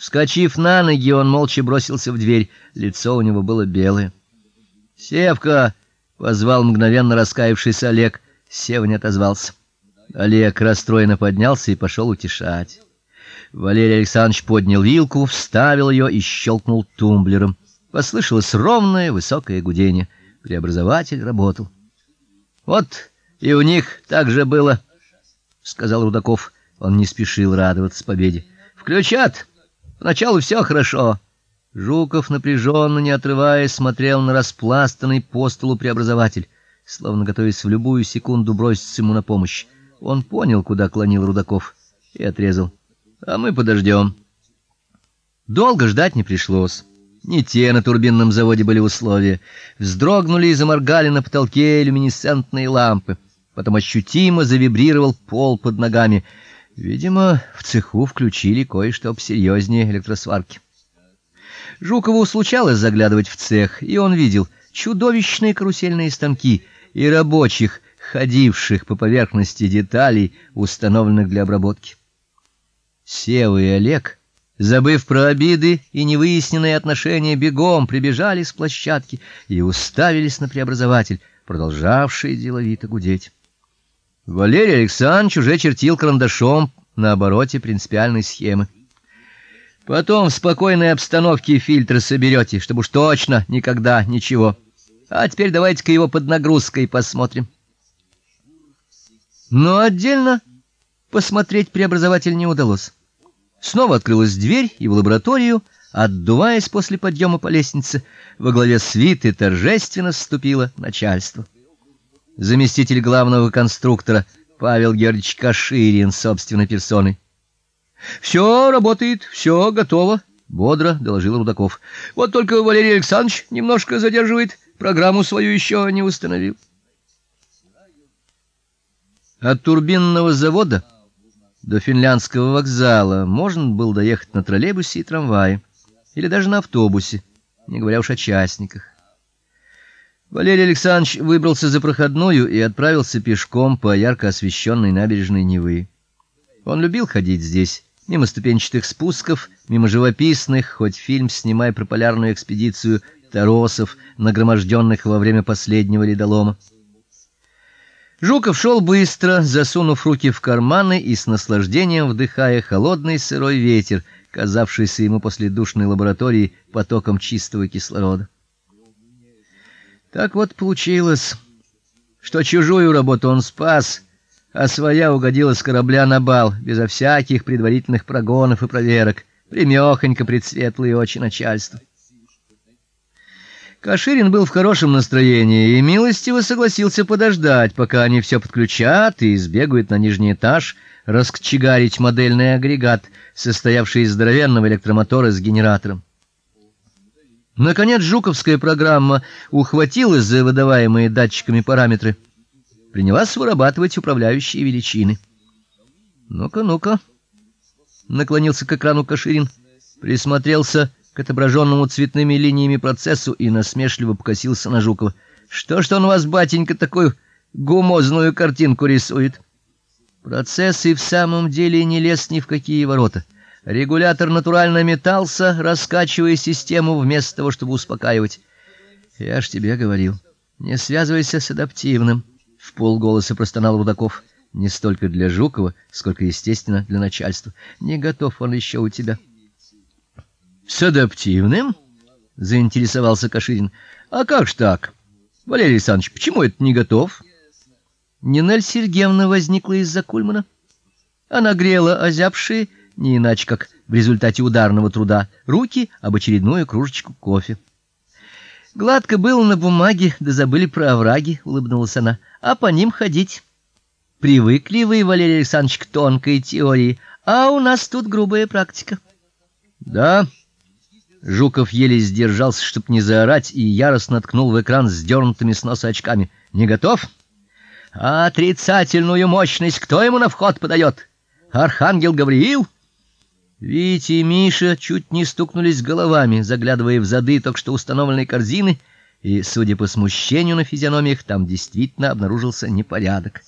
Вскочив на ноги, он молча бросился в дверь. Лицо у него было белое. "Севка!" позвал мгновенно раскаявшийся Олег. Сева не отозвался. Олег расстроенно поднялся и пошел утешать. Валерий Александрович поднял вилку, вставил ее и щелкнул тумблером. Послышалось ровное высокое гудение. Преобразователь работал. Вот и у них так же было, сказал Рудаков. Он не спешил радоваться победе. Включат. Поначалу все хорошо. Жуков напряженно, не отрываясь, смотрел на распластанный по столу преобразователь, словно готовясь в любую секунду броситься ему на помощь. Он понял, куда клонил Рудаков, и отрезал: "А мы подождем». Долго ждать не пришлось. Не те на турбинном заводе были условия. Вздрогнули и заморгали на потолке люминесцентные лампы. Потом ощутимо завибрировал пол под ногами. Видимо, в цеху включили кое-что посерьезнее электросварки. Жукову случалось заглядывать в цех, и он видел чудовищные карусельные станки и рабочих, ходивших по поверхности деталей, установленных для обработки. Сева и Олег забыв про обиды и невыясненные отношения, бегом прибежали с площадки и уставились на преобразователь, продолжавший деловито гудеть. Валерий Александрович уже чертил карандашом на обороте принципиальной схемы. Потом в спокойной обстановке фильтры соберете, чтобы уж точно никогда ничего. А теперь давайте-ка его под нагрузкой посмотрим. Но отдельно посмотреть преобразователь не удалось. Снова открылась дверь, и в лабораторию, отдуваясь после подъема по лестнице, во главе свиты торжественно вступило начальство. Заместитель главного конструктора Павел Георгиевич Каширин собственной персоной. «Все работает, все готово, бодро доложил Рудаков. Вот только Валерий Александрович немножко задерживает, программу свою еще не установил. От турбинного завода до финляндского вокзала можно было доехать на троллейбусе и трамвае, или даже на автобусе, не говоря уж о частниках. Валерий Александрович выбрался за проходную и отправился пешком по ярко освещенной набережной Невы. Он любил ходить здесь, мимо ступенчатых спусков, мимо живописных, хоть фильм снимай про полярную экспедицию торосов, нагроможденных во время последнего ледолома. Жуков шел быстро, засунув руки в карманы и с наслаждением вдыхая холодный сырой ветер, казавшийся ему после душной лаборатории потоком чистого кислорода. Так вот получилось, что чужую работу он спас, а своя угодила с корабля на бал, безо всяких предварительных прогонов и проверок, примехонько пред светлые очи начальства. Каширин был в хорошем настроении и милостиво согласился подождать, пока они все подключат и сбегают на нижний этаж раскочегарить модельный агрегат, состоявший из здоровенного электромотора с генератором. Наконец жуковская программа ухватилась за выдаваемые датчиками параметры, принялась вырабатывать управляющие величины. Ну-ка, ну-ка. Наклонился к экрану Каширин, присмотрелся к отображенному цветными линиями процессу и насмешливо покосился на Жукова. Что ж он у вас, батенька, такую гумозную картинку рисует? Процесс и в самом деле не лез ни в какие ворота. Регулятор натурально метался, раскачивая систему вместо того, чтобы успокаивать. Я ж тебе говорил, не связывайся с адаптивным, в полголоса простонал Рудаков. Не столько для Жукова, сколько, естественно, для начальства. Не готов он еще у тебя. С адаптивным? заинтересовался Каширин. А как ж так? Валерий Александрович, почему это не готов? Нинель Сергеевна возникла из-за Кульмана. Она грела озябшие, не иначе как в результате ударного труда, руки об очередную кружечку кофе. Гладко было на бумаге, да забыли про овраги, улыбнулась она. А по ним ходить. Привыкли вы, Валерий Александрович, к тонкой теории, а у нас тут грубая практика. Да, Жуков еле сдержался, чтоб не заорать, и яростно ткнул в экран сдернутыми с носа очками. Не готов? А отрицательную мощность кто ему на вход подает? Архангел Гавриил? Витя и Миша чуть не стукнулись головами, заглядывая в зады только что установленной корзины, и, судя по смущению на физиономиях, там действительно обнаружился непорядок.